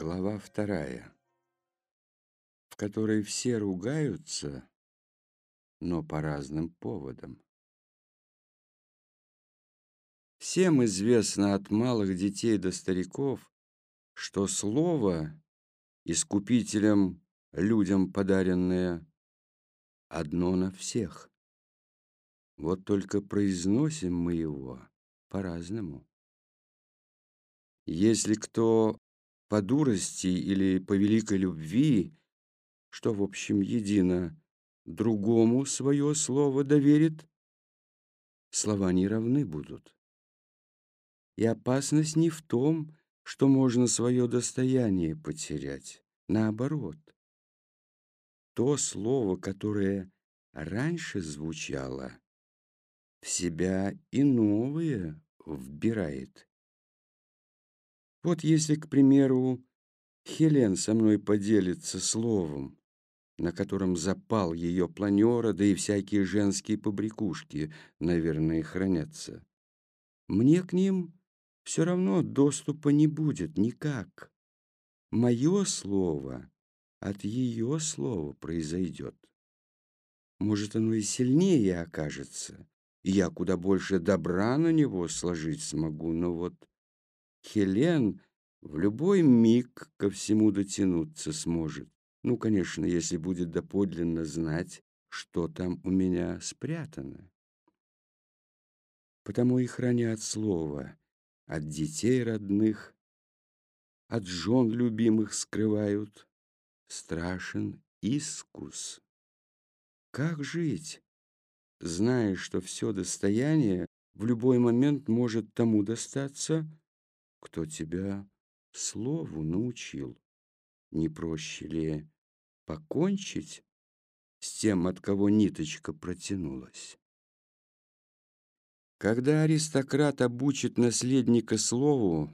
Глава вторая, в которой все ругаются, но по разным поводам. Всем известно от малых детей до стариков, что слово, искупителем людям подаренное, одно на всех. Вот только произносим мы его по-разному. Если кто по дурости или по великой любви, что, в общем, едино, другому свое слово доверит, слова не равны будут. И опасность не в том, что можно свое достояние потерять. Наоборот, то слово, которое раньше звучало, в себя и новое вбирает. Вот если, к примеру, Хелен со мной поделится словом, на котором запал ее планера, да и всякие женские побрякушки, наверное, хранятся. Мне к ним все равно доступа не будет никак. Мое слово от ее слова произойдет. Может, оно и сильнее окажется, и я куда больше добра на него сложить смогу, но вот Хелен в любой миг ко всему дотянуться сможет. Ну, конечно, если будет доподлинно знать, что там у меня спрятано. Потому и хранят слово от детей родных, от жен любимых скрывают. Страшен искус. Как жить, зная, что все достояние в любой момент может тому достаться, кто тебя слову научил. Не проще ли покончить с тем, от кого ниточка протянулась? Когда аристократ обучит наследника слову,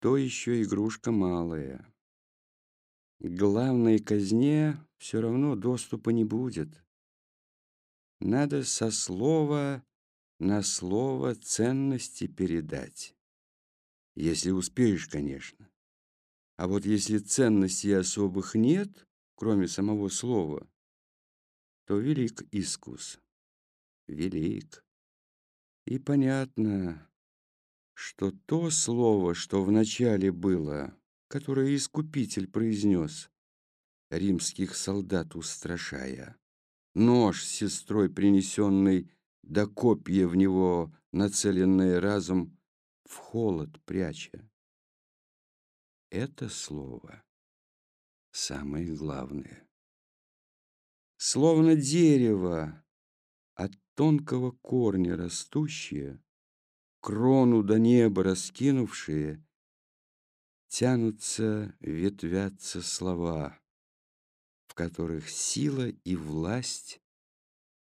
то еще игрушка малая. К главной казне все равно доступа не будет. Надо со слова на слово ценности передать. Если успеешь, конечно. А вот если ценностей особых нет, кроме самого слова, то велик искус. Велик. И понятно, что то слово, что вначале было, которое Искупитель произнес, римских солдат устрашая, нож с сестрой принесенный, да копья в него, нацеленные разом, в холод пряча. Это слово самое главное. Словно дерево, от тонкого корня растущее, крону до неба раскинувшие, тянутся, ветвятся слова, в которых сила и власть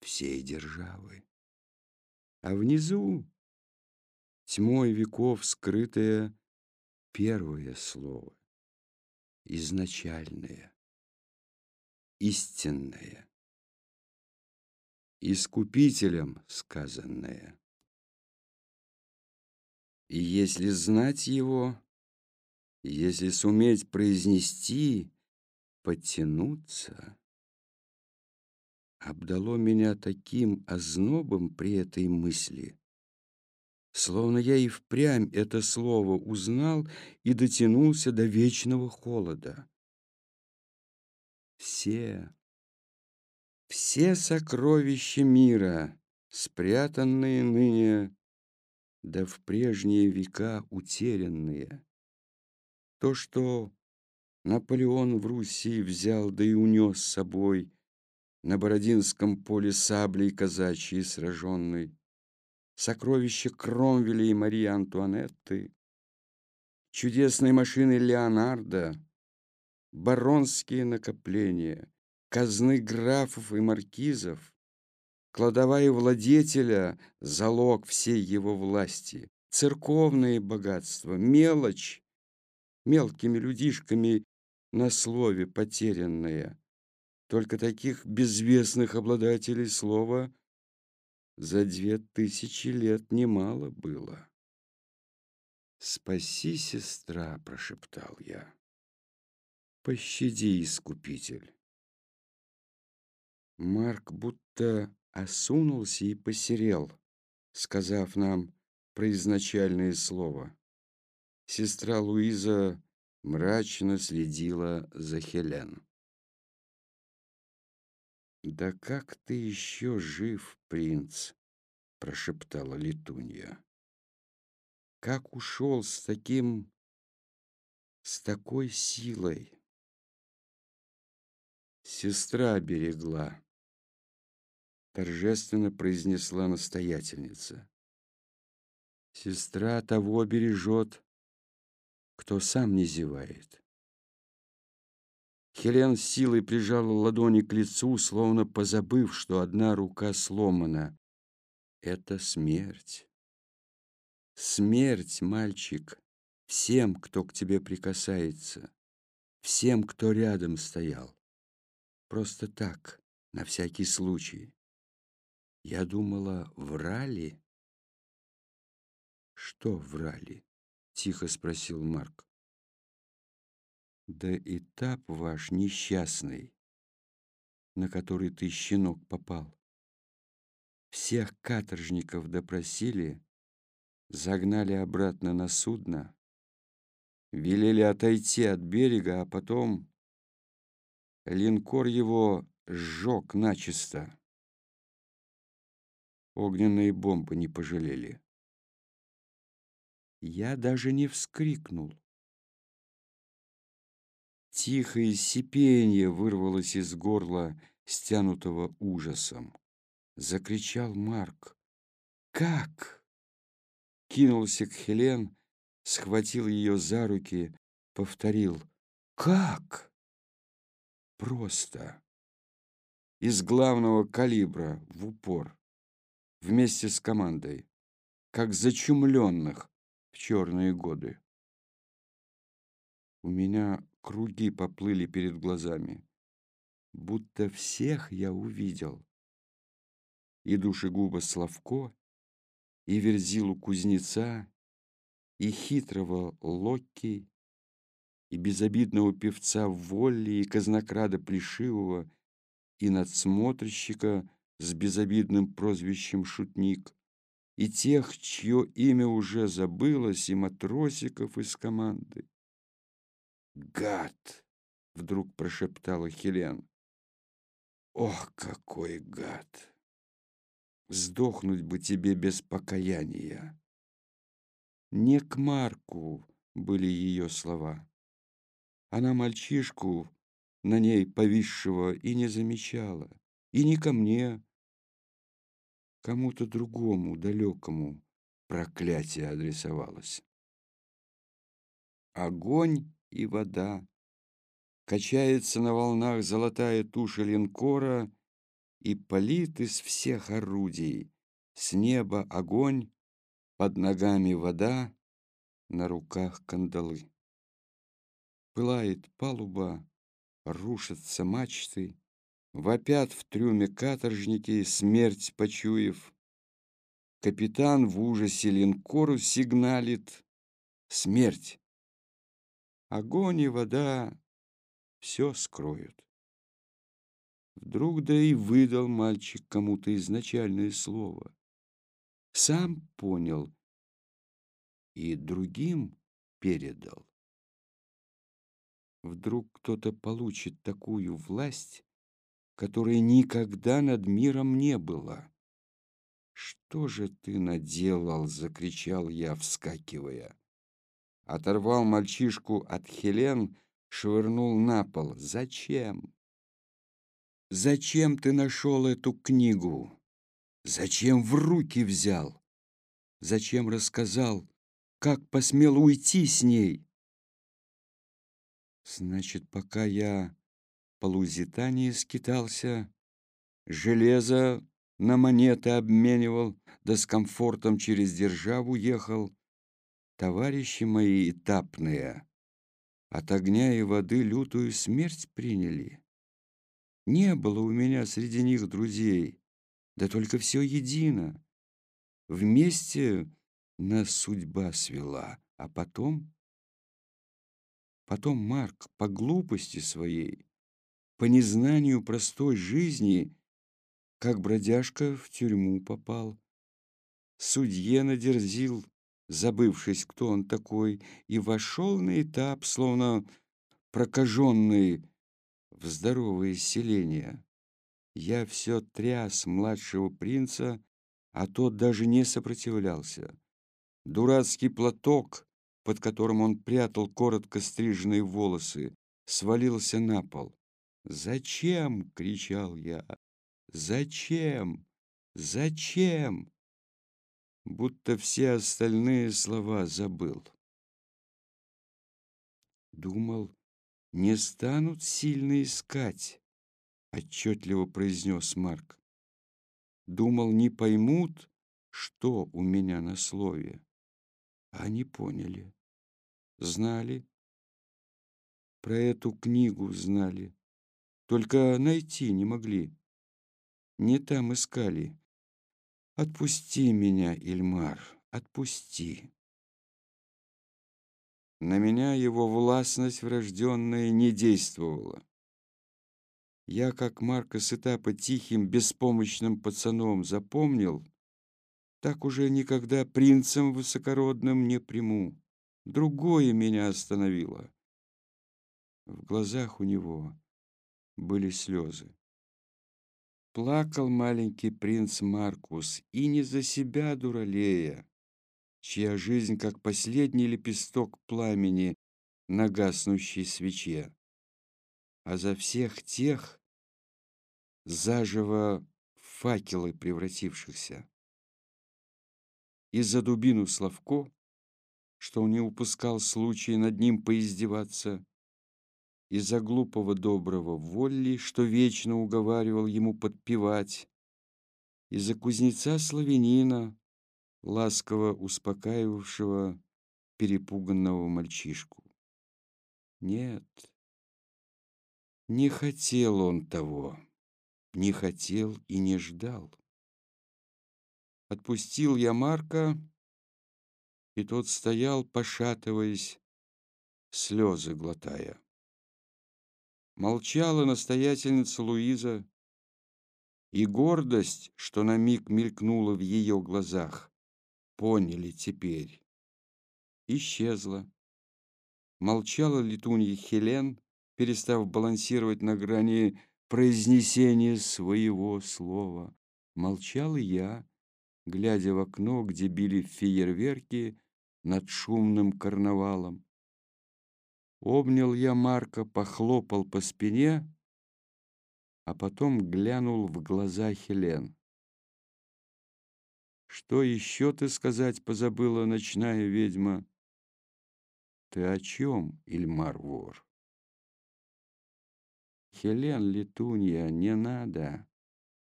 всей державы. А внизу тьмой веков скрытое первое слово, изначальное, истинное, искупителем сказанное. И если знать его, если суметь произнести, подтянуться, обдало меня таким ознобом при этой мысли, Словно я и впрямь это слово узнал и дотянулся до вечного холода. Все, все сокровища мира, спрятанные ныне, да в прежние века утерянные. То, что Наполеон в Руси взял, да и унес с собой на Бородинском поле саблей казачьей сраженной, сокровища Кромвеля и Марии Антуанетты, чудесные машины Леонардо, баронские накопления, казны графов и маркизов, кладовая владетеля — залог всей его власти, церковные богатства, мелочь, мелкими людишками на слове потерянная. Только таких безвестных обладателей слова — за две тысячи лет немало было. «Спаси, сестра!» — прошептал я. «Пощади, искупитель!» Марк будто осунулся и посерел, сказав нам произначальное слово. Сестра Луиза мрачно следила за Хелен. «Да как ты еще жив, принц?» — прошептала Летунья. «Как ушел с таким... с такой силой?» «Сестра берегла», — торжественно произнесла настоятельница. «Сестра того бережет, кто сам не зевает». Хелен силой прижала ладони к лицу, словно позабыв, что одна рука сломана. Это смерть. Смерть, мальчик, всем, кто к тебе прикасается, всем, кто рядом стоял. Просто так, на всякий случай. Я думала, врали. Что врали? Тихо спросил Марк. Да этап ваш несчастный, на который ты, щенок, попал. Всех каторжников допросили, загнали обратно на судно, велели отойти от берега, а потом линкор его сжег начисто. Огненные бомбы не пожалели. Я даже не вскрикнул. Тихое сипение вырвалось из горла, стянутого ужасом. Закричал Марк. «Как?» Кинулся к Хелен, схватил ее за руки, повторил. «Как?» Просто. Из главного калибра, в упор. Вместе с командой. Как зачумленных в черные годы. У меня круги поплыли перед глазами. Будто всех я увидел. И душегуба Славко, и Верзилу Кузнеца, и хитрого Локки, и безобидного певца Волли, и казнокрада Плешивого, и надсмотрщика с безобидным прозвищем Шутник, и тех, чье имя уже забылось, и матросиков из команды. «Гад!» — вдруг прошептала Хелен. «Ох, какой гад! Сдохнуть бы тебе без покаяния!» «Не к Марку!» — были ее слова. Она мальчишку, на ней повисшего, и не замечала. И не ко мне, кому-то другому, далекому, проклятие адресовалось. Огонь и вода. Качается на волнах золотая туша линкора и палит из всех орудий. С неба огонь, под ногами вода, на руках кандалы. Пылает палуба, рушатся мачты, Вопят в трюме каторжники, смерть почуяв. Капитан в ужасе линкору сигналит «Смерть!» Огонь и вода все скроют. Вдруг да и выдал мальчик кому-то изначальное слово. Сам понял и другим передал. Вдруг кто-то получит такую власть, которой никогда над миром не было. «Что же ты наделал?» — закричал я, вскакивая оторвал мальчишку от Хелен, швырнул на пол. «Зачем? Зачем ты нашел эту книгу? Зачем в руки взял? Зачем рассказал, как посмел уйти с ней?» Значит, пока я по Лузитании скитался, железо на монеты обменивал, да с комфортом через державу ехал, Товарищи мои этапные от огня и воды лютую смерть приняли. Не было у меня среди них друзей, да только все едино. Вместе нас судьба свела. А потом... Потом Марк по глупости своей, по незнанию простой жизни, как бродяжка в тюрьму попал. Судье надерзил, забывшись, кто он такой, и вошел на этап, словно прокаженный в здоровое селение. Я все тряс младшего принца, а тот даже не сопротивлялся. Дурацкий платок, под которым он прятал коротко стриженные волосы, свалился на пол. «Зачем?» — кричал я. «Зачем? Зачем?» Будто все остальные слова забыл. Думал, не станут сильно искать, отчетливо произнес Марк. Думал, не поймут, что у меня на слове. Они поняли. Знали. Про эту книгу знали. Только найти не могли. Не там искали. Отпусти меня, Ильмар, отпусти. На меня его властность врожденная не действовала. Я, как Марка с тихим, беспомощным пацаном запомнил, так уже никогда принцем высокородным не приму. Другое меня остановило. В глазах у него были слезы. Плакал маленький принц Маркус, и не за себя дуралея, чья жизнь, как последний лепесток пламени на гаснущей свече, а за всех тех, заживо факелы превратившихся. И за дубину Славко, что он не упускал случая над ним поиздеваться, и за глупого доброго Волли, что вечно уговаривал ему подпевать, и за кузнеца славянина, ласково успокаивавшего перепуганного мальчишку. Нет, не хотел он того, не хотел и не ждал. Отпустил я Марка, и тот стоял, пошатываясь, слезы глотая. Молчала настоятельница Луиза, и гордость, что на миг мелькнула в ее глазах, поняли теперь, исчезла. Молчала летунья Хелен, перестав балансировать на грани произнесения своего слова. Молчал я, глядя в окно, где били фейерверки над шумным карнавалом. Обнял я Марка, похлопал по спине, а потом глянул в глаза Хелен. «Что еще ты сказать позабыла, ночная ведьма?» «Ты о чем, Ильмар Вор?» «Хелен, летунья, не надо.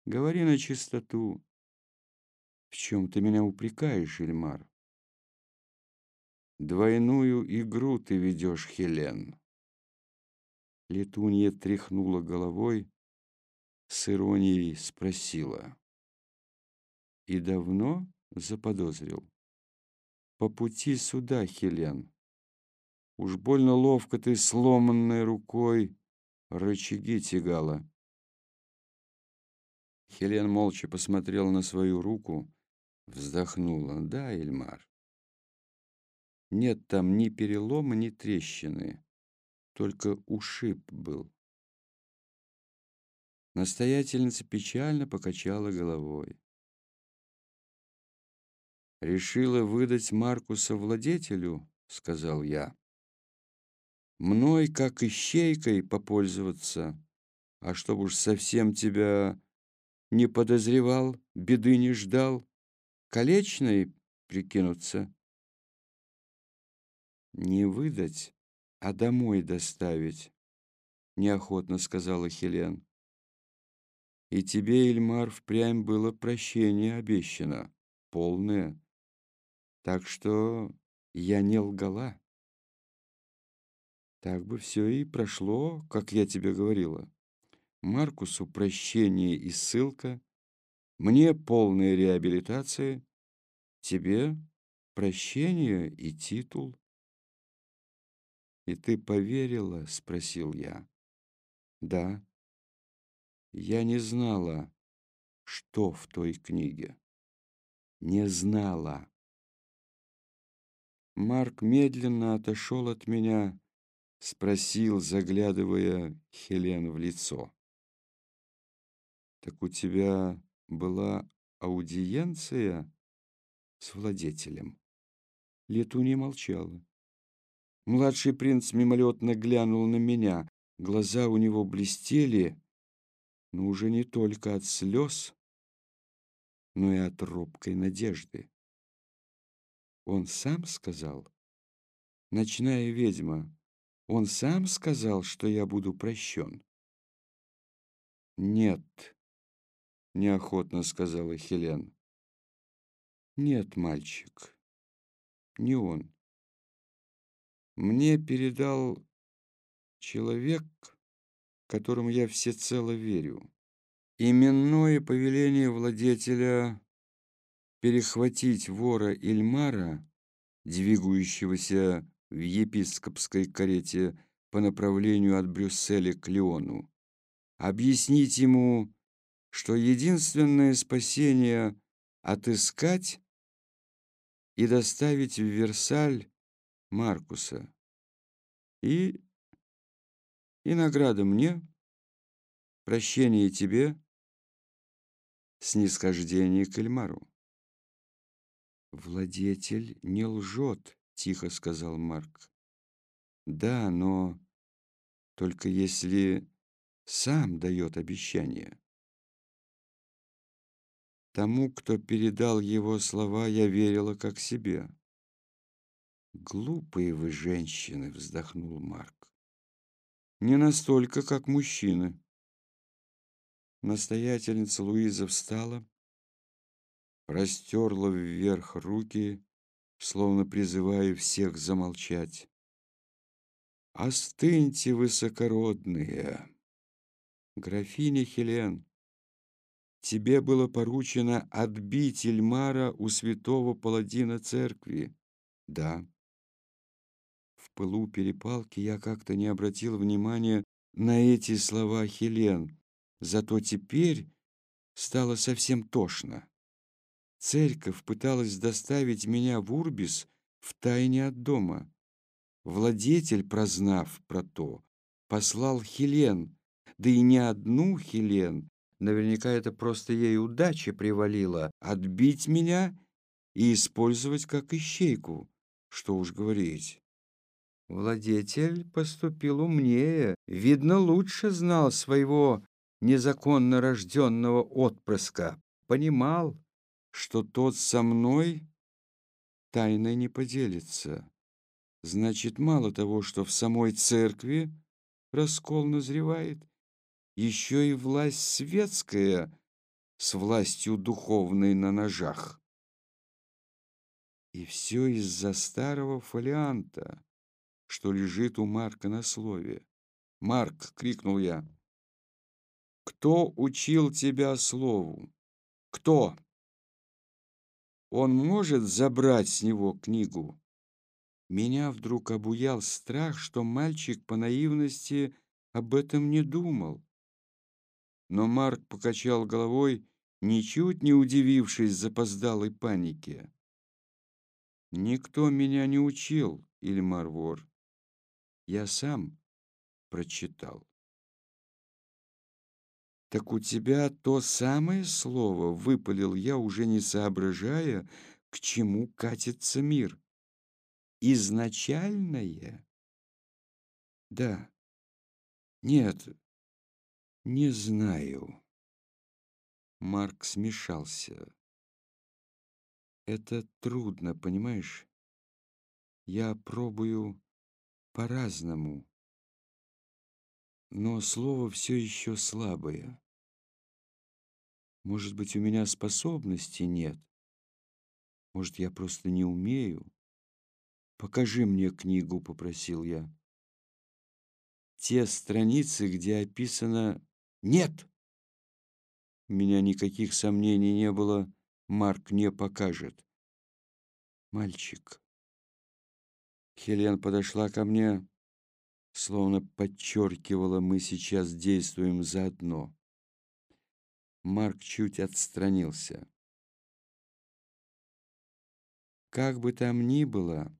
Говори на чистоту. В чем ты меня упрекаешь, Ильмар? Двойную игру ты ведешь, Хелен. Летунья тряхнула головой, с иронией спросила. И давно заподозрил? По пути сюда, Хелен. Уж больно ловко ты сломанной рукой рычаги тягала. Хелен молча посмотрела на свою руку, Вздохнула. Да, Эльмар. Нет там ни перелома, ни трещины. Только ушиб был. Настоятельница печально покачала головой. «Решила выдать Маркуса владетелю?» — сказал я. «Мной, как ищейкой, попользоваться, а чтоб уж совсем тебя не подозревал, беды не ждал, колечной прикинуться. Не выдать, а домой доставить, неохотно сказала Хелен. И тебе, Эльмар, впрямь было прощение обещано, полное. Так что я не лгала. Так бы все и прошло, как я тебе говорила. Маркусу прощение и ссылка, мне полная реабилитация, тебе прощение и титул. «И ты поверила?» — спросил я. «Да. Я не знала, что в той книге. Не знала». Марк медленно отошел от меня, спросил, заглядывая Хелен в лицо. «Так у тебя была аудиенция с владетелем?» Летунья молчала. Младший принц мимолетно глянул на меня. Глаза у него блестели, но уже не только от слез, но и от робкой надежды. Он сам сказал, ночная ведьма, он сам сказал, что я буду прощен. Нет, неохотно сказала Хелен. Нет, мальчик, не он. Мне передал человек, которому я всецело верю. Именное повеление владетеля перехватить вора Ильмара, двигающегося в епископской карете по направлению от Брюсселя к Лиону, объяснить ему, что единственное спасение — отыскать и доставить в Версаль Маркуса. И, и награда мне, прощение тебе, снисхождение к Эльмару. «Владетель не лжет», — тихо сказал Марк. «Да, но только если сам дает обещание». Тому, кто передал его слова, я верила как себе. «Глупые вы женщины», — вздохнул Марк. «Не настолько, как мужчины». Настоятельница Луиза встала, простерла вверх руки, словно призывая всех замолчать. «Остыньте, высокородные! Графиня Хелен, тебе было поручено отбить Ильмара у святого паладина церкви. Да. Пылу перепалки я как-то не обратил внимания на эти слова Хелен, зато теперь стало совсем тошно. Церковь пыталась доставить меня в Урбис в тайне от дома. Владетель, прознав про то, послал Хелен, да и не одну Хелен, наверняка это просто ей удача привалила, отбить меня и использовать как ищейку, что уж говорить. Владетель поступил умнее, видно, лучше знал своего незаконно рожденного отпрыска, понимал, что тот со мной тайной не поделится. Значит, мало того, что в самой церкви раскол назревает, еще и власть светская с властью духовной на ножах. И все из-за старого фолианта, что лежит у Марка на слове. «Марк!» — крикнул я. «Кто учил тебя слову? Кто?» Он может забрать с него книгу. Меня вдруг обуял страх, что мальчик по наивности об этом не думал. Но Марк покачал головой, ничуть не удивившись запоздалой панике. «Никто меня не учил, Ильмар Вор. Я сам прочитал». «Так у тебя то самое слово», — выпалил я, уже не соображая, к чему катится мир. «Изначальное?» «Да. Нет, не знаю». Марк смешался. «Это трудно, понимаешь? Я пробую по-разному, но слово все еще слабое. Может быть, у меня способности нет. Может, я просто не умею. Покажи мне книгу, попросил я. Те страницы, где описано «нет». У меня никаких сомнений не было, Марк не покажет. Мальчик. Хелен подошла ко мне, словно подчеркивала, мы сейчас действуем заодно. Марк чуть отстранился. Как бы там ни было,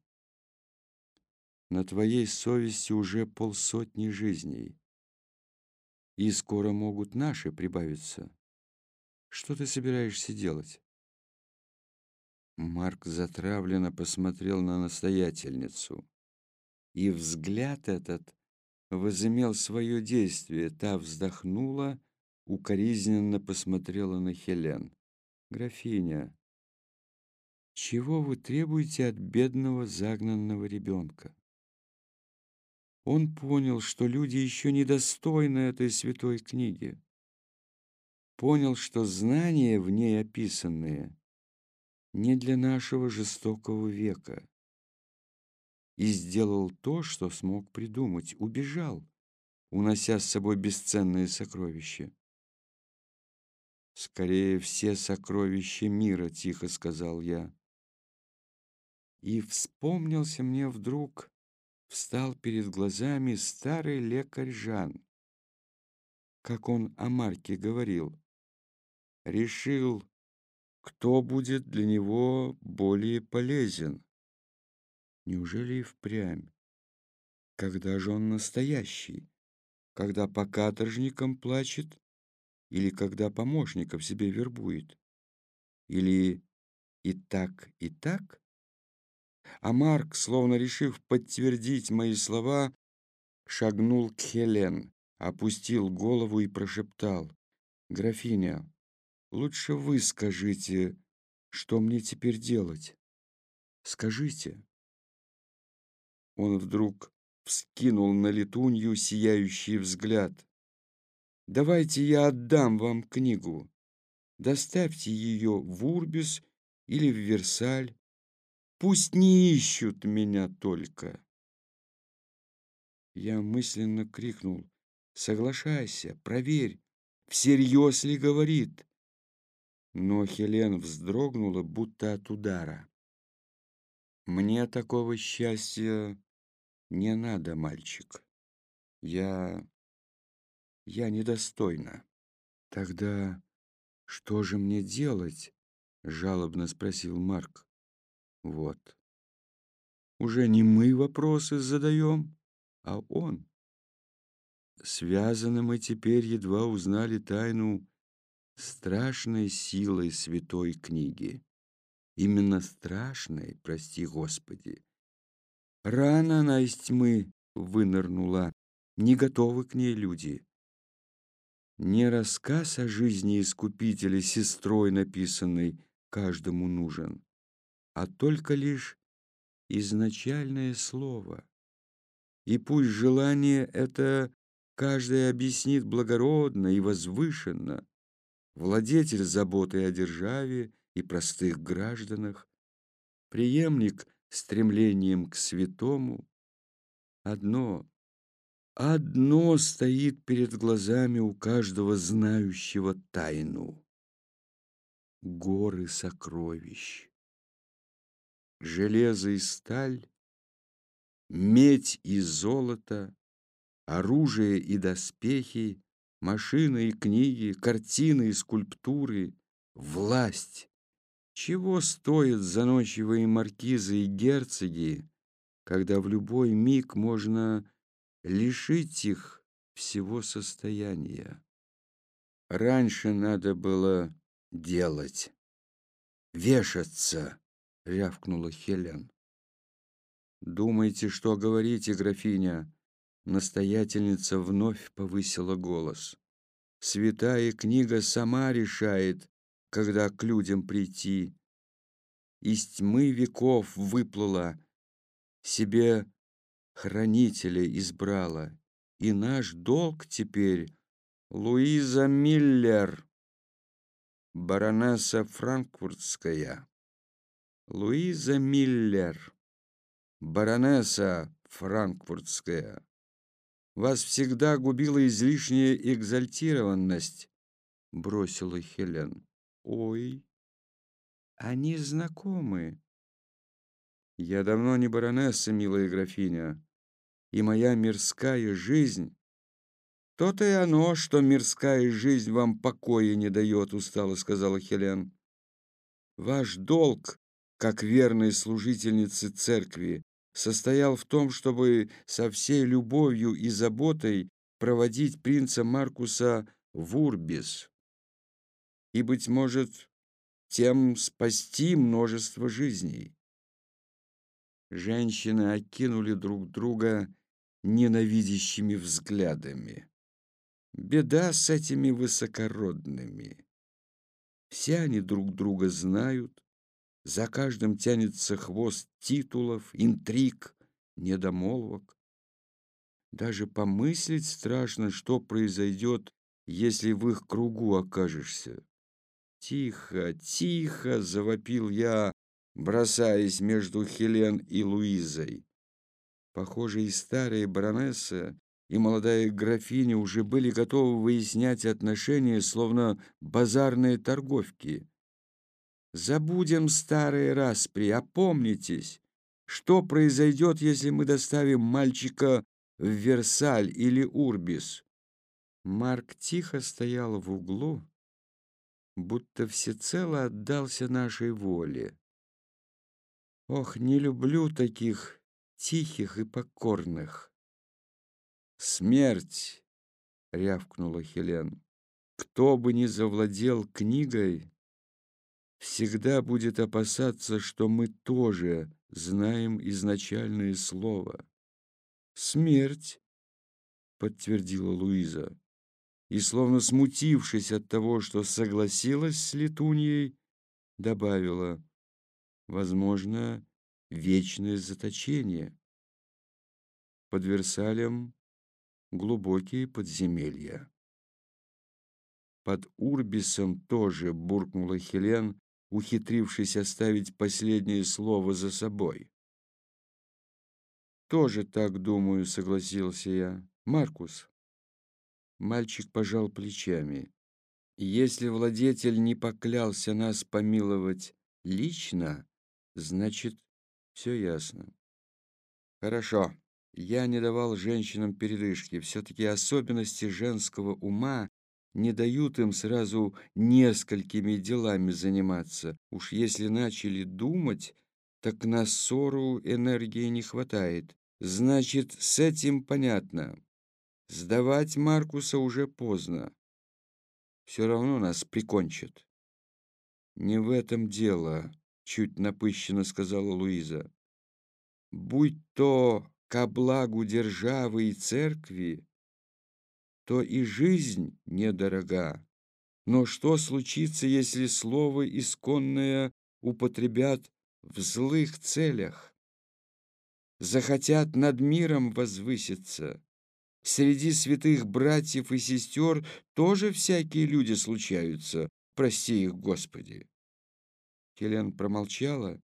на твоей совести уже полсотни жизней, и скоро могут наши прибавиться. Что ты собираешься делать? Марк затравленно посмотрел на настоятельницу, и взгляд этот возымел свое действие. Та вздохнула, укоризненно посмотрела на Хелен. «Графиня, чего вы требуете от бедного загнанного ребенка?» Он понял, что люди еще недостойны этой святой книги. Понял, что знания в ней описанные не для нашего жестокого века. И сделал то, что смог придумать, убежал, унося с собой бесценные сокровища. «Скорее все сокровища мира», — тихо сказал я. И вспомнился мне вдруг, встал перед глазами старый лекарь Жан. Как он о Марке говорил, решил, кто будет для него более полезен. Неужели и впрямь? Когда же он настоящий? Когда по каторжникам плачет? Или когда помощников себе вербует? Или и так, и так? А Марк, словно решив подтвердить мои слова, шагнул к Хелен, опустил голову и прошептал. «Графиня, лучше вы скажите, что мне теперь делать? Скажите». Он вдруг вскинул на летунью сияющий взгляд. «Давайте я отдам вам книгу. Доставьте ее в Урбис или в Версаль. Пусть не ищут меня только». Я мысленно крикнул. «Соглашайся, проверь, всерьез ли говорит». Но Хелен вздрогнула, будто от удара. «Мне такого счастья не надо, мальчик. Я... я недостойна. Тогда что же мне делать?» — жалобно спросил Марк. «Вот. Уже не мы вопросы задаем, а он. Связаны мы теперь едва узнали тайну страшной силой святой книги. Именно страшной, прости Господи. Рано она из тьмы вынырнула, не готовы к ней люди. Не рассказ о жизни Искупителя сестрой написанный каждому нужен, а только лишь изначальное слово. И пусть желание это каждый объяснит благородно и возвышенно, владетель заботой о державе и простых гражданах, преемник стремлением к святому, одно, одно стоит перед глазами у каждого знающего тайну — горы сокровищ. Железо и сталь, медь и золото, оружие и доспехи, машины и книги, картины и скульптуры, власть. Чего стоят заносчивые маркизы и герцоги, когда в любой миг можно лишить их всего состояния? Раньше надо было делать. «Вешаться!» — рявкнула Хелен. «Думаете, что говорите, графиня?» Настоятельница вновь повысила голос. Святая книга сама решает, когда к людям прийти. Из тьмы веков выплыла, себе хранителя избрала. И наш долг теперь Луиза Миллер, баронесса Франкфуртская. Луиза Миллер, баронесса Франкфуртская. Вас всегда губила излишняя экзальтированность, бросила Хелен. Ой, они знакомы. Я давно не баронесса, милая графиня. и моя мирская жизнь. То-то и оно, что мирская жизнь вам покоя не дает, устало сказала Хелен. Ваш долг, как верной служительницы церкви, состоял в том, чтобы со всей любовью и заботой проводить принца Маркуса в Урбис и, быть может, тем спасти множество жизней. Женщины окинули друг друга ненавидящими взглядами. Беда с этими высокородными. Все они друг друга знают, за каждым тянется хвост титулов, интриг, недомолвок. Даже помыслить страшно, что произойдет, если в их кругу окажешься. «Тихо, тихо!» — завопил я, бросаясь между Хелен и Луизой. Похоже, и старая баронесса, и молодая графиня уже были готовы выяснять отношения, словно базарные торговки. Забудем старые распри, опомнитесь. Что произойдет, если мы доставим мальчика в Версаль или Урбис? Марк тихо стоял в углу, будто всецело отдался нашей воле. Ох, не люблю таких тихих и покорных. «Смерть!» — рявкнула Хелен. «Кто бы ни завладел книгой, всегда будет опасаться, что мы тоже знаем изначальное слово. Смерть, подтвердила Луиза, и, словно смутившись от того, что согласилась с Летуньей, добавила, возможно, вечное заточение. Под Версалем глубокие подземелья. Под Урбисом тоже буркнула Хелен, ухитрившись оставить последнее слово за собой. «Тоже так думаю», — согласился я. «Маркус». Мальчик пожал плечами. «Если владетель не поклялся нас помиловать лично, значит, все ясно». «Хорошо». Я не давал женщинам передышки. Все-таки особенности женского ума не дают им сразу несколькими делами заниматься. Уж если начали думать, так на ссору энергии не хватает. Значит, с этим понятно. Сдавать Маркуса уже поздно. Все равно нас прикончат. Не в этом дело, чуть напыщенно сказала Луиза. Будь то ко благу державы и церкви, то и жизнь недорога. Но что случится, если слово исконное употребят в злых целях? Захотят над миром возвыситься. Среди святых братьев и сестер тоже всякие люди случаются, прости их, Господи. Хелен промолчала,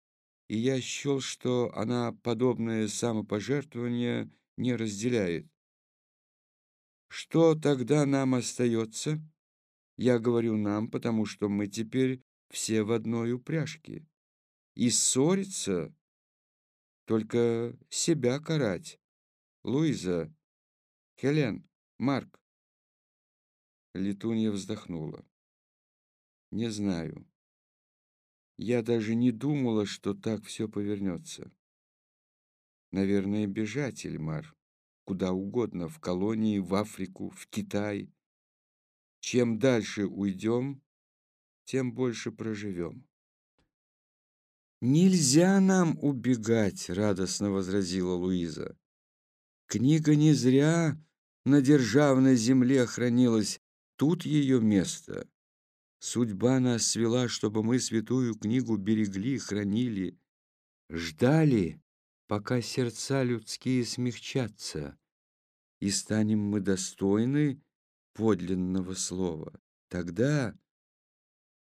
и я счел, что она подобное самопожертвование не разделяет. Что тогда нам остается? Я говорю «нам», потому что мы теперь все в одной упряжке. И ссориться, только себя карать. Луиза, Хелен, Марк. Летунья вздохнула. Не знаю. Я даже не думала, что так все повернется. Наверное, бежать, Эльмар куда угодно, в колонии, в Африку, в Китай. Чем дальше уйдем, тем больше проживем. «Нельзя нам убегать», — радостно возразила Луиза. «Книга не зря на державной земле хранилась, тут ее место. Судьба нас свела, чтобы мы святую книгу берегли, хранили, ждали, пока сердца людские смягчатся, и станем мы достойны подлинного слова. Тогда,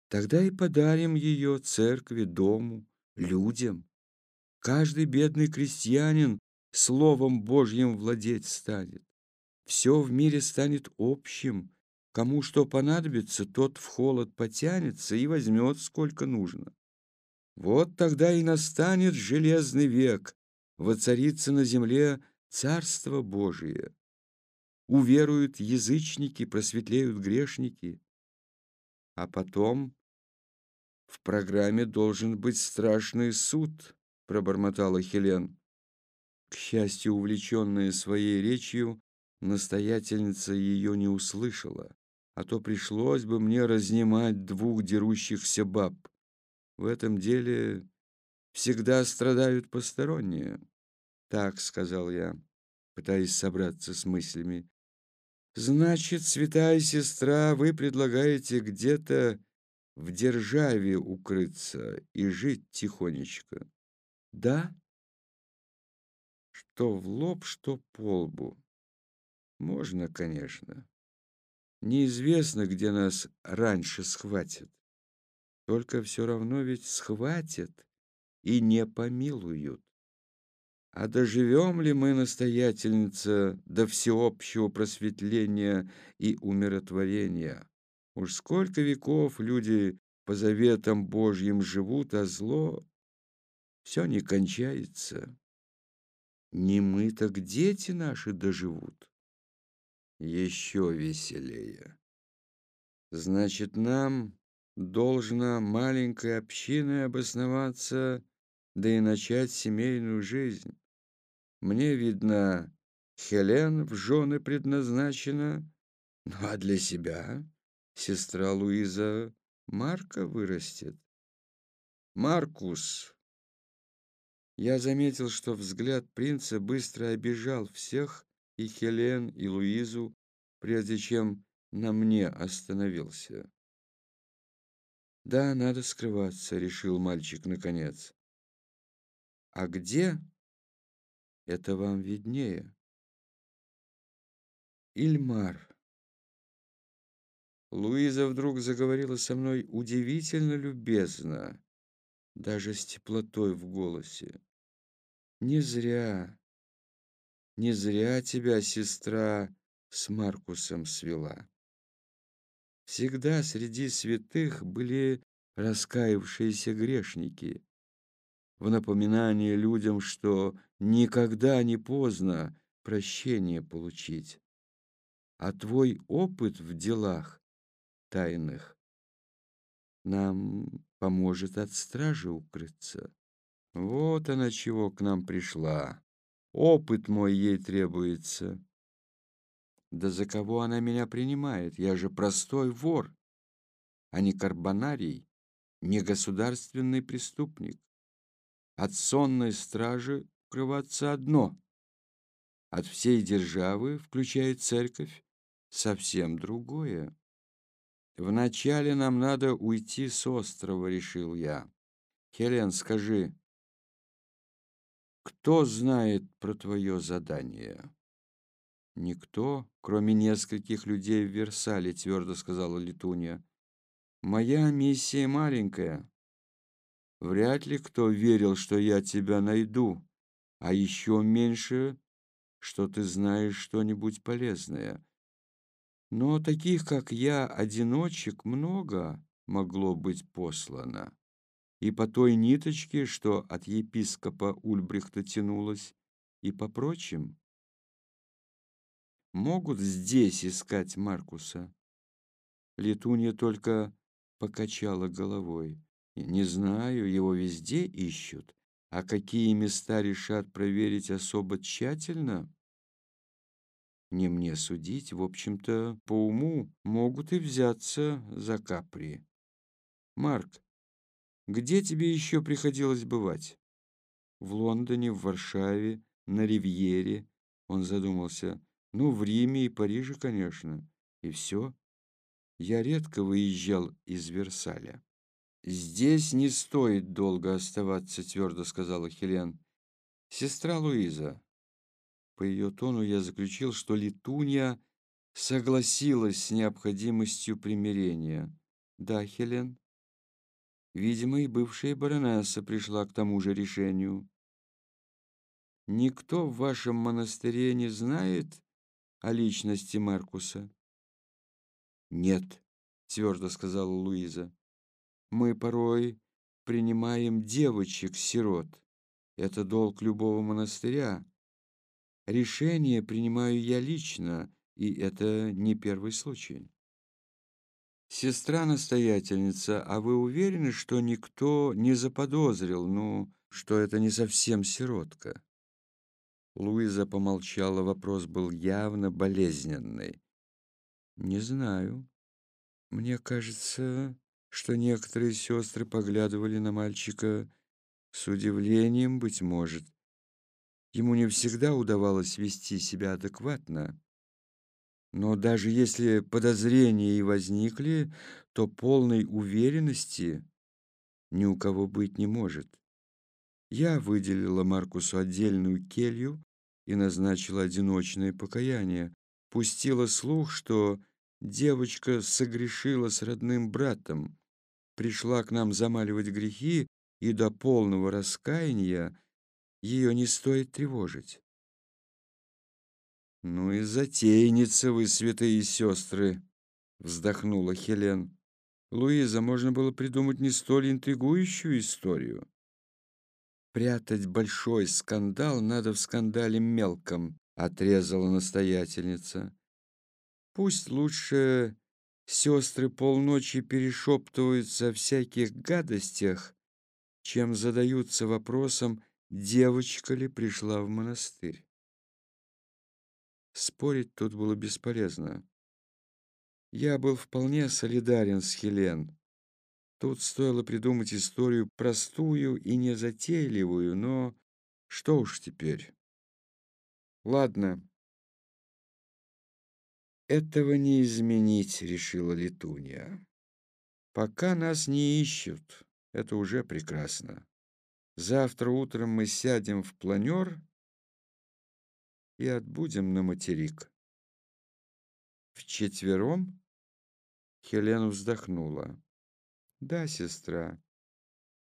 тогда и подарим ее церкви, дому, людям. Каждый бедный крестьянин Словом Божьим владеть станет. Все в мире станет общим. Кому что понадобится, тот в холод потянется и возьмет сколько нужно. Вот тогда и настанет железный век, воцарится на земле Царство Божие. Уверуют язычники, просветлеют грешники. А потом в программе должен быть страшный суд, пробормотала Хелен. К счастью, увлеченная своей речью, настоятельница ее не услышала, а то пришлось бы мне разнимать двух дерущихся баб. В этом деле всегда страдают посторонние. Так, сказал я, пытаясь собраться с мыслями. Значит, святая сестра, вы предлагаете где-то в державе укрыться и жить тихонечко. Да? Что в лоб, что по лбу. Можно, конечно. Неизвестно, где нас раньше схватят. Только все равно ведь схватят и не помилуют. А доживем ли мы, настоятельница, до всеобщего просветления и умиротворения? Уж сколько веков люди по заветам Божьим живут, а зло все не кончается. Не мы, так дети наши доживут. Еще веселее. Значит, нам должна маленькой общиной обосноваться, да и начать семейную жизнь. Мне, видно, Хелен в жены предназначена, ну а для себя сестра Луиза Марка вырастет. Маркус. Я заметил, что взгляд принца быстро обижал всех, и Хелен, и Луизу, прежде чем на мне остановился. «Да, надо скрываться», — решил мальчик наконец. «А где?» «Это вам виднее». «Ильмар». Луиза вдруг заговорила со мной удивительно любезно, даже с теплотой в голосе. «Не зря, не зря тебя сестра с Маркусом свела. Всегда среди святых были раскаявшиеся грешники. В напоминание людям, что никогда не поздно прощение получить. А твой опыт в делах тайных нам поможет от стражи укрыться. Вот она чего к нам пришла. Опыт мой ей требуется. Да за кого она меня принимает? Я же простой вор, а не карбонарий, не государственный преступник. От сонной стражи укрываться одно. От всей державы, включая церковь, совсем другое. Вначале нам надо уйти с острова, решил я. Хелен, скажи, кто знает про твое задание? Никто, кроме нескольких людей в Версале, твердо сказала Летунья. Моя миссия маленькая. Вряд ли кто верил, что я тебя найду, а еще меньше, что ты знаешь что-нибудь полезное. Но таких, как я, одиночек, много могло быть послано. И по той ниточке, что от епископа Ульбрихта тянулась, и по прочим. Могут здесь искать Маркуса? Летунья только покачала головой. Не знаю, его везде ищут. А какие места решат проверить особо тщательно? Не мне судить, в общем-то, по уму могут и взяться за капри. Марк, где тебе еще приходилось бывать? В Лондоне, в Варшаве, на Ривьере. Он задумался. Ну, в Риме и Париже, конечно. И все. Я редко выезжал из Версаля. «Здесь не стоит долго оставаться», — твердо сказала Хелен. «Сестра Луиза, по ее тону я заключил, что Летунья согласилась с необходимостью примирения. Да, Хелен? Видимо, и бывшая баронесса пришла к тому же решению. Никто в вашем монастыре не знает о личности Маркуса? Нет, твердо сказала Луиза. Мы порой принимаем девочек-сирот. Это долг любого монастыря. Решение принимаю я лично, и это не первый случай. Сестра-настоятельница, а вы уверены, что никто не заподозрил, ну, что это не совсем сиротка? Луиза помолчала, вопрос был явно болезненный. Не знаю. Мне кажется, что некоторые сестры поглядывали на мальчика с удивлением, быть может. Ему не всегда удавалось вести себя адекватно. Но даже если подозрения и возникли, то полной уверенности ни у кого быть не может. Я выделила Маркусу отдельную келью и назначила одиночное покаяние. Пустила слух, что девочка согрешила с родным братом, пришла к нам замаливать грехи, и до полного раскаяния ее не стоит тревожить. «Ну и затейница вы, святые сестры!» — вздохнула Хелен. «Луиза, можно было придумать не столь интригующую историю». «Прятать большой скандал надо в скандале мелком», — отрезала настоятельница. «Пусть лучше сестры полночи перешептываются о всяких гадостях, чем задаются вопросом, девочка ли пришла в монастырь. Спорить тут было бесполезно. Я был вполне солидарен с Хелен. Тут стоило придумать историю простую и незатейливую, но что уж теперь. Ладно. Этого не изменить, решила Летунья. Пока нас не ищут, это уже прекрасно. Завтра утром мы сядем в планер и отбудем на материк. Вчетвером Хелена вздохнула. Да, сестра.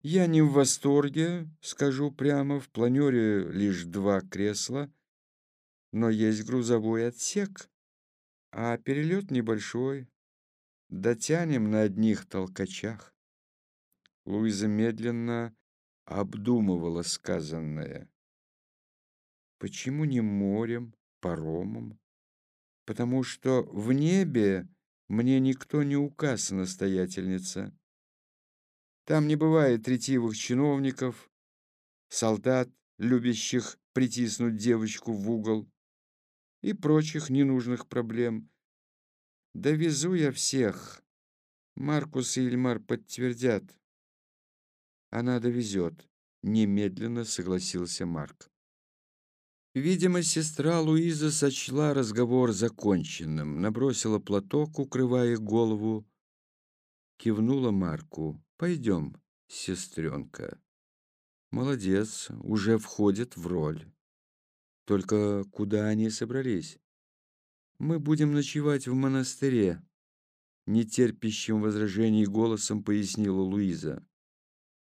Я не в восторге, скажу прямо, в планере лишь два кресла, но есть грузовой отсек, а перелет небольшой. Дотянем на одних толкачах. Луиза медленно обдумывала сказанное. Почему не морем, паромом? Потому что в небе мне никто не указ, настоятельница. Там не бывает ретивых чиновников, солдат, любящих притиснуть девочку в угол и прочих ненужных проблем. Довезу я всех. Маркус и Ильмар подтвердят. Она довезет. Немедленно согласился Марк. Видимо, сестра Луиза сочла разговор законченным, набросила платок, укрывая голову, кивнула Марку. «Пойдем, сестренка». «Молодец, уже входит в роль. Только куда они собрались?» «Мы будем ночевать в монастыре», — нетерпящим возражений голосом пояснила Луиза.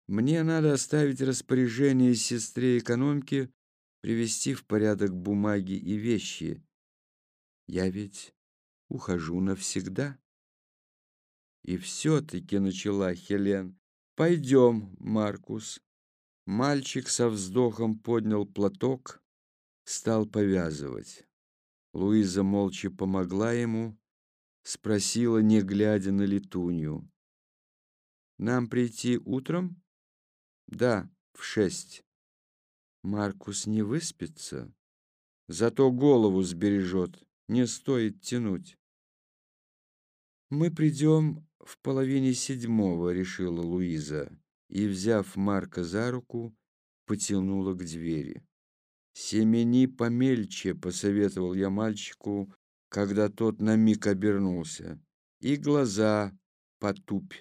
Мне надо оставить распоряжение сестре-экономке привести в порядок бумаги и вещи. Я ведь ухожу навсегда. И все-таки начала Хелен. Пойдем, Маркус. Мальчик со вздохом поднял платок, стал повязывать. Луиза молча помогла ему, спросила, не глядя на летунью. «Нам прийти утром?» Да, в шесть. Маркус не выспится, зато голову сбережет, не стоит тянуть. Мы придем в половине седьмого, решила Луиза, и, взяв Марка за руку, потянула к двери. «Семени помельче», — посоветовал я мальчику, когда тот на миг обернулся, — «и глаза потупь».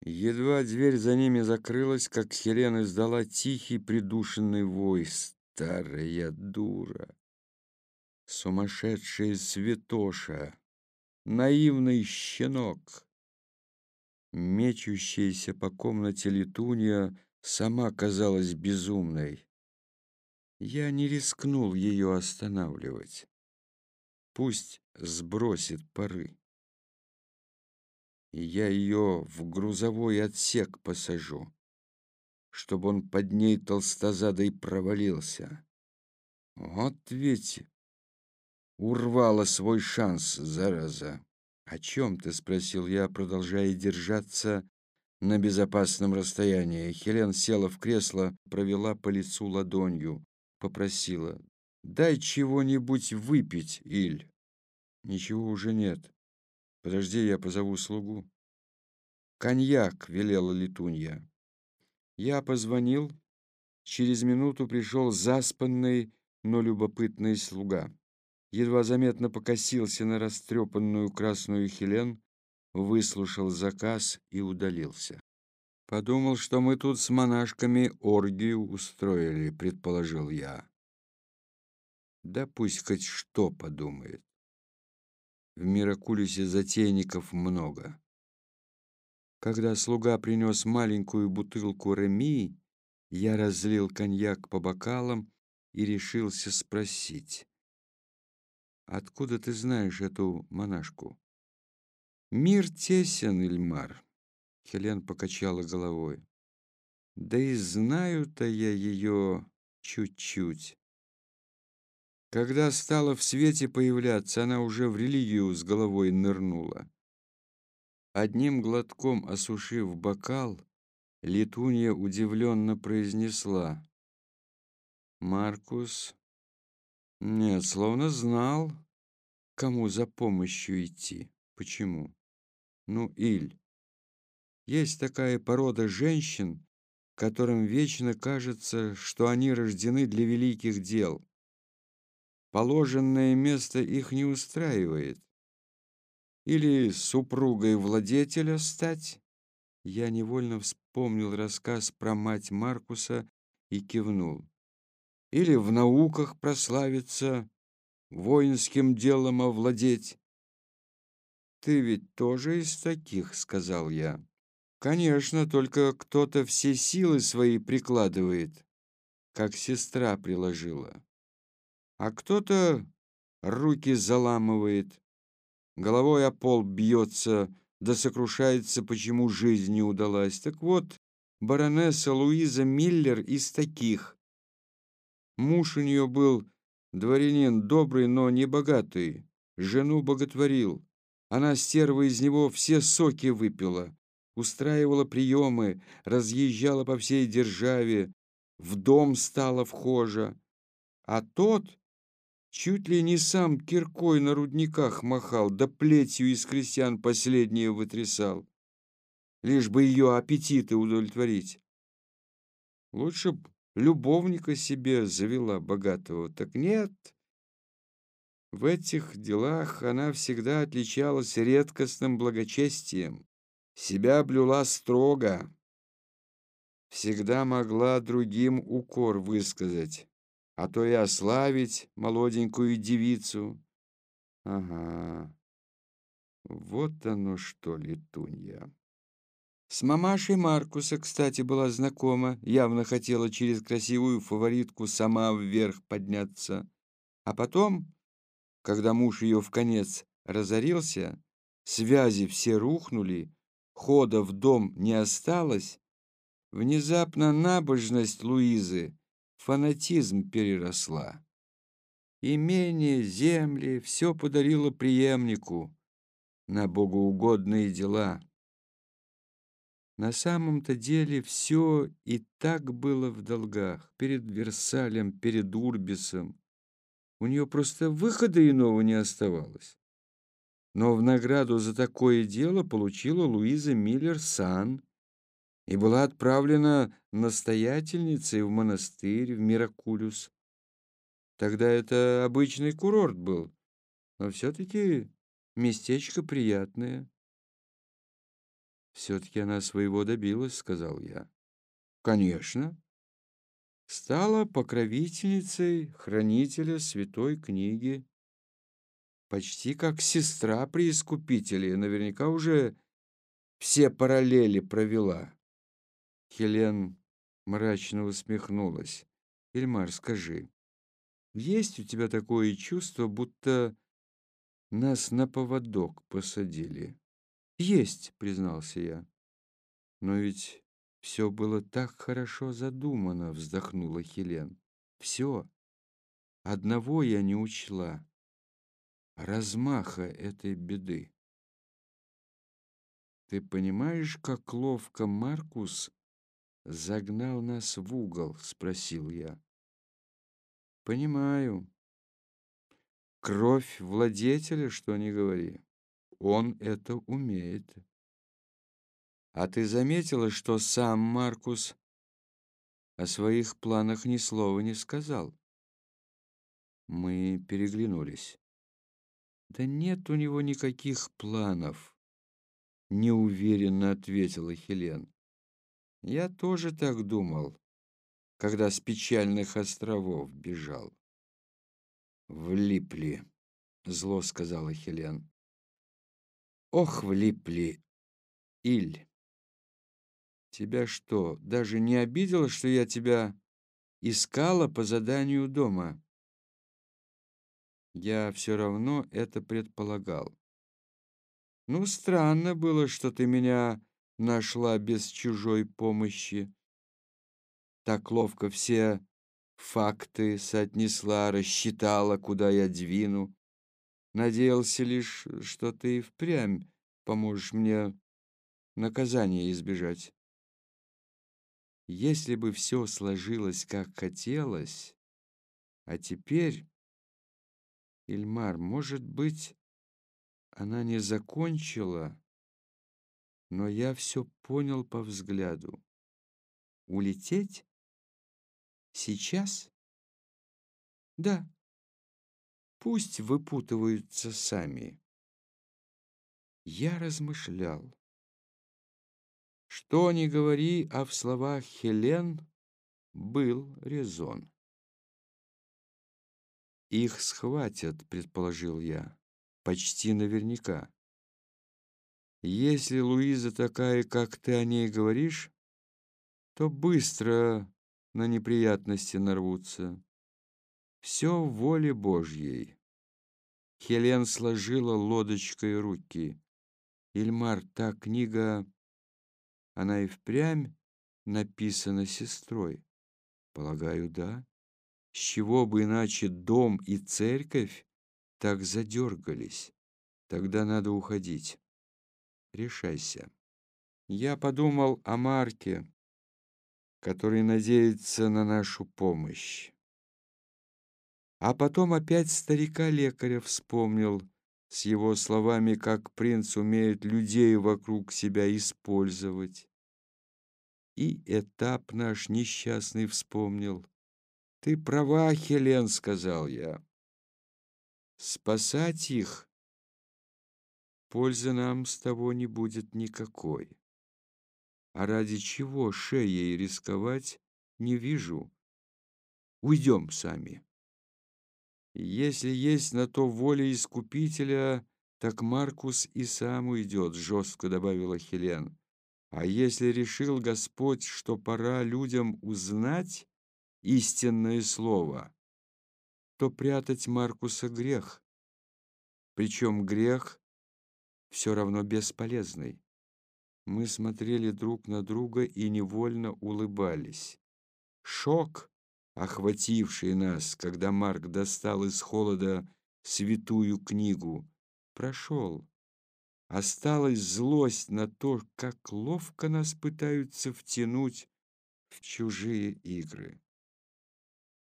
Едва дверь за ними закрылась, как Хелена издала тихий придушенный вой. Старая дура! Сумасшедшая святоша! Наивный щенок! Мечущаяся по комнате летунья сама казалась безумной. Я не рискнул ее останавливать. Пусть сбросит пары я ее в грузовой отсек посажу, чтобы он под ней толстозадой провалился. Вот ведь урвала свой шанс, зараза. «О чем ты?» — спросил я, продолжая держаться на безопасном расстоянии. Хелен села в кресло, провела по лицу ладонью, попросила. «Дай чего-нибудь выпить, Иль». «Ничего уже нет. Подожди, я позову слугу». «Коньяк», — велела летунья. Я позвонил. Через минуту пришел заспанный, но любопытный слуга. Едва заметно покосился на растрепанную красную Хелен, выслушал заказ и удалился. «Подумал, что мы тут с монашками оргию устроили», — предположил я. Да пусть хоть что подумает. В Миракулисе затейников много. Когда слуга принес маленькую бутылку Реми, я разлил коньяк по бокалам и решился спросить. «Откуда ты знаешь эту монашку?» «Мир тесен, Ильмар», — Хелен покачала головой. «Да и знаю-то я ее чуть-чуть. Когда стала в свете появляться, она уже в религию с головой нырнула. Одним глотком осушив бокал, Летунья удивленно произнесла. «Маркус...» «Нет, словно знал, кому за помощью идти. Почему?» «Ну, Иль, есть такая порода женщин, которым вечно кажется, что они рождены для великих дел. Положенное место их не устраивает. Или супругой владетеля стать? Я невольно вспомнил рассказ про мать Маркуса и кивнул. Или в науках прославиться, воинским делом овладеть. «Ты ведь тоже из таких», — сказал я. «Конечно, только кто-то все силы свои прикладывает, как сестра приложила. А кто-то руки заламывает, головой о пол бьется, да сокрушается, почему жизнь не удалась. Так вот, баронесса Луиза Миллер из таких. Муж у нее был дворянин добрый, но не богатый. Жену боготворил. Она, стерва, из него все соки выпила. Устраивала приемы, разъезжала по всей державе, в дом стала вхожа. А тот Чуть ли не сам киркой на рудниках махал, да плетью из крестьян последнее вытрясал, лишь бы ее аппетиты удовлетворить. Лучше б любовника себе завела богатого, так нет. В этих делах она всегда отличалась редкостным благочестием, себя блюла строго, всегда могла другим укор высказать а то и ославить молоденькую девицу. Ага, вот оно что, летунья. С мамашей Маркуса, кстати, была знакома, явно хотела через красивую фаворитку сама вверх подняться. А потом, когда муж ее в конец разорился, связи все рухнули, хода в дом не осталось, внезапно набожность Луизы фанатизм переросла. Имение, земли, все подарило преемнику на богоугодные дела. На самом-то деле все и так было в долгах, перед Версалем, перед Урбисом. У нее просто выхода иного не оставалось. Но в награду за такое дело получила Луиза Миллер сан и была отправлена настоятельницей в монастырь в Миракулюс. Тогда это обычный курорт был, но все-таки местечко приятное. «Все-таки она своего добилась», — сказал я. «Конечно. Стала покровительницей хранителя святой книги. Почти как сестра при искупителе, наверняка уже все параллели провела». Хелен мрачно усмехнулась. «Ильмар, скажи, есть у тебя такое чувство, будто нас на поводок посадили?» «Есть», — признался я. «Но ведь все было так хорошо задумано», — вздохнула Хелен. «Все. Одного я не учла — размаха этой беды. Ты понимаешь, как ловко Маркус загнал нас в угол? Спросил я. Понимаю. Кровь владетеля, что не говори. Он это умеет. А ты заметила, что сам Маркус о своих планах ни слова не сказал? Мы переглянулись. Да нет у него никаких планов, неуверенно ответила Хелен. Я тоже так думал, когда с печальных островов бежал. Влипли, зло сказала Хелен. Ох, влипли, Иль. Тебя что, даже не обидело, что я тебя искала по заданию дома? Я все равно это предполагал. Ну, странно было, что ты меня нашла без чужой помощи. Так ловко все факты соотнесла, рассчитала, куда я двину. Надеялся лишь, что ты впрямь поможешь мне наказание избежать. Если бы все сложилось, как хотелось, а теперь Ильмар, может быть, она не закончила, но я все понял по взгляду. Улететь? Сейчас? Да. Пусть выпутываются сами. Я размышлял. Что ни говори, а в словах Хелен был резон. «Их схватят», — предположил я, — «почти наверняка». «Если Луиза такая, как ты о ней говоришь, то быстро на неприятности нарвутся. Все в воле Божьей». Хелен сложила лодочкой руки. «Ильмар, та книга, она и впрямь написана сестрой?» «Полагаю, да». С чего бы иначе дом и церковь так задергались? Тогда надо уходить. Решайся. Я подумал о Марке, который надеется на нашу помощь. А потом опять старика-лекаря вспомнил с его словами, как принц умеет людей вокруг себя использовать. И этап наш несчастный вспомнил. «Ты права, Хелен», — сказал я. «Спасать их пользы нам с того не будет никакой. А ради чего шеей рисковать, не вижу. Уйдем сами. Если есть на то воля Искупителя, так Маркус и сам уйдет», — жестко добавила Хелен. «А если решил Господь, что пора людям узнать, истинное слово, то прятать Маркуса грех. Причем грех все равно бесполезный. Мы смотрели друг на друга и невольно улыбались. Шок, охвативший нас, когда Марк достал из холода святую книгу, прошел. Осталась злость на то, как ловко нас пытаются втянуть в чужие игры.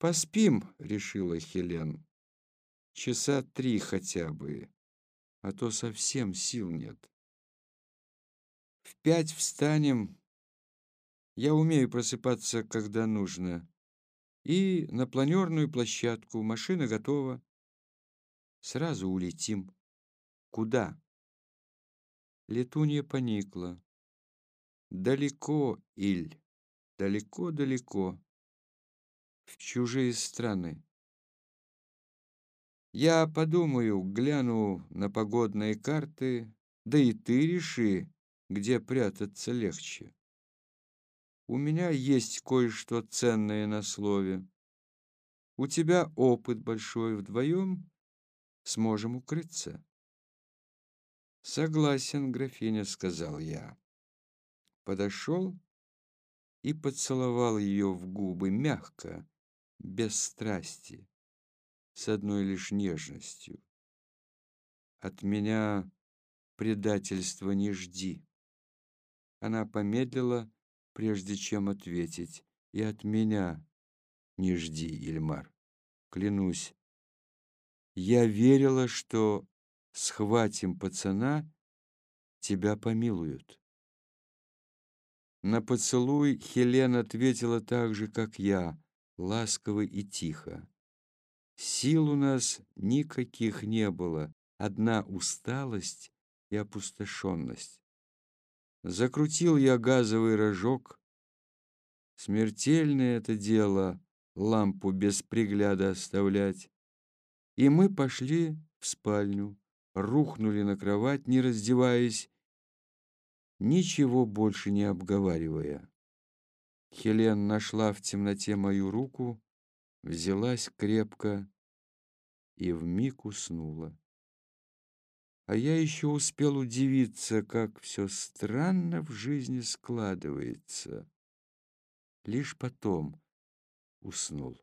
«Поспим», — решила Хелен. «Часа три хотя бы, а то совсем сил нет. В пять встанем. Я умею просыпаться, когда нужно. И на планерную площадку. Машина готова. Сразу улетим. Куда?» Летунья поникла. «Далеко, Иль, далеко-далеко» в чужие страны. Я подумаю, гляну на погодные карты, да и ты реши, где прятаться легче. У меня есть кое-что ценное на слове. У тебя опыт большой вдвоем, сможем укрыться. Согласен, графиня, сказал я. Подошел и поцеловал ее в губы мягко, без страсти. с одной лишь нежностью. От меня предательства не жди. Она помедлила, прежде чем ответить. И от меня не жди, Ильмар. Клянусь, я верила, что схватим пацана, тебя помилуют. На поцелуй Хелен ответила так же, как я, ласково и тихо. Сил у нас никаких не было, одна усталость и опустошенность. Закрутил я газовый рожок. Смертельное это дело лампу без пригляда оставлять. И мы пошли в спальню, рухнули на кровать, не раздеваясь, ничего больше не обговаривая. Хелен нашла в темноте мою руку, взялась крепко и вмиг уснула. А я еще успел удивиться, как все странно в жизни складывается. Лишь потом уснул.